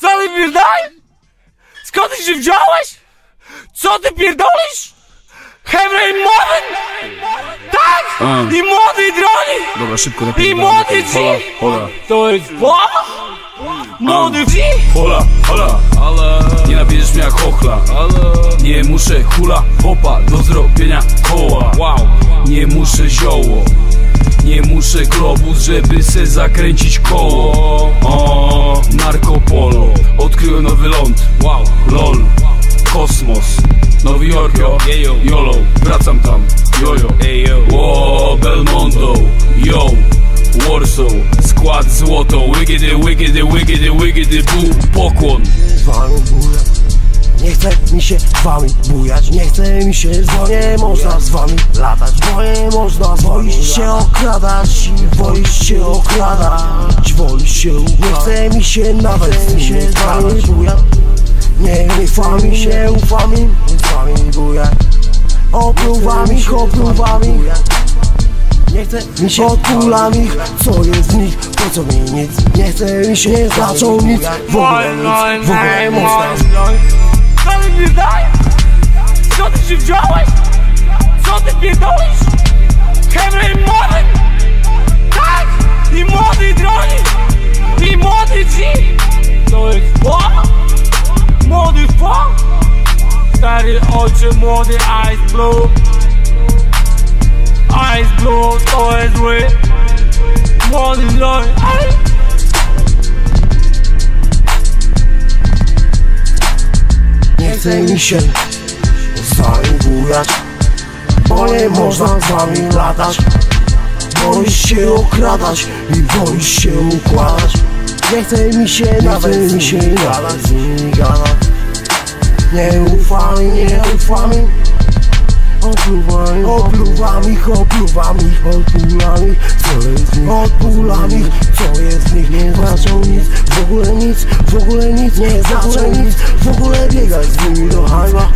Co ty pierdaj? Skąd ty się wziąłeś? Co ty pierdolisz? Hebraj młody! Tak! A. I młody i drogi! Dobra, szybko I młody Hola, ci! hola, To jest Bóg! Młody ci! hola, hola Ale, Nie nabierzesz mnie jak chochla ale, Nie muszę hula hopa do zrobienia koła wow Nie muszę zioło Nie muszę globus, żeby se zakręcić koło O, Narkopolo Odkryłem nowy ląd Wow, LOL Kosmos Nowy Jork, yo, Wracam tam, jojo Ło, Belmondo, yo Warsaw, skład złoto Wygedy, wygedy, wygedy, wygedy, bu, pokłon z wami bujać Nie chce mi się z wami bujać Nie chce mi się Nie można z wami latać Bo nie można. Wolisz się okradać I wolisz się okradać Wolisz się Nie chce mi się nawet z nimi z wami bujać. Nie ufa mi się, ufa mi Z wami bujać. Opluwam ich, opluwam ich. Nie chce mi się odpulam ich, co jest w nich, po co mi nic. Nie chce mi się, nie znaczą nic, w ogóle nic, w ogóle nie ty pierdolisz? Hebraj młody! Tak! I młody i drogi! I młody ci! To jest Bóg! Młody fuck! Stary oczy, młody ice blue Ice blue to jest ły Młody drogi, ej! Nie chce mi się z wami bujać Bo nie można z wami latać. Boisz się okradać i boisz się układać. Nie chce mi się, nawet mi się gadać. z nimi gadać. Nie ufam, nie ufam Opluwam ich, opluwam ich, opluwam ich, opluwam ich. Co jest w nich, odpulam ich, co jest w nich? Nie znaczą nic, w ogóle nic, w ogóle nic. Nie znaczą nic, w ogóle biegać z nimi do hajwa